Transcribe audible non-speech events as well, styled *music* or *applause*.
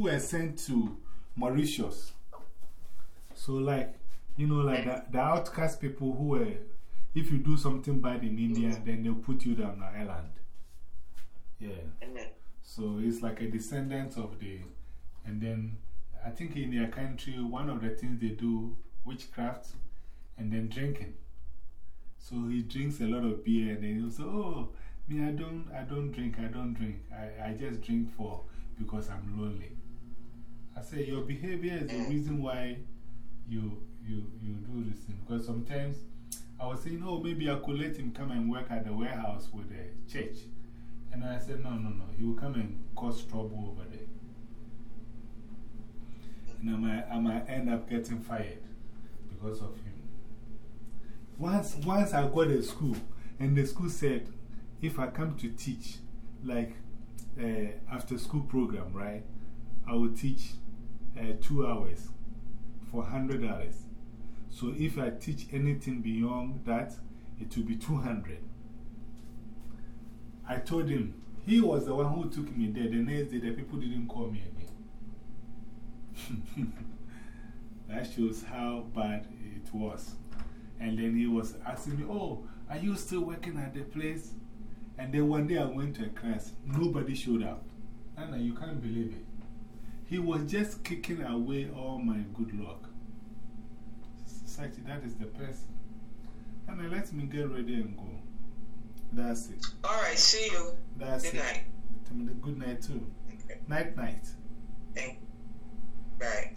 were sent to Mauritius. So, like, you know, like the, the outcast people who were, if you do something bad in India, mm. then they'll put you down on island. Yeah. So it's like a descendant of the, and then I think in their country, one of the things they do, witchcraft and then drinking. So he drinks a lot of beer and then he'll say, Oh, me, I don't, I don't drink, I don't drink. I, I just drink for because I'm lonely. I say, Your behavior is the reason why you, you, you do this thing. Because sometimes I was saying, Oh, maybe I could let him come and work at the warehouse with the church. And I said, No, no, no, he will come and cause trouble over there. And I might, I might end up getting fired because of him. Once, once I got a school, and the school said, if I come to teach, like uh, after school program, right, I will teach uh, two hours for $100. So if I teach anything beyond that, it will be 200 I told him, he was the one who took me there. The next day, the people didn't call me again. *laughs* that shows how bad it was. And then he was asking me, Oh, are you still working at the place? And then one day I went to a class, nobody showed up. And you can't believe it. He was just kicking away all my good luck. Such, that is the person. And I let me get ready and go. That's it. All right, see you. That's Good it. night. Good night, too. Okay. Night, night. Thank Right.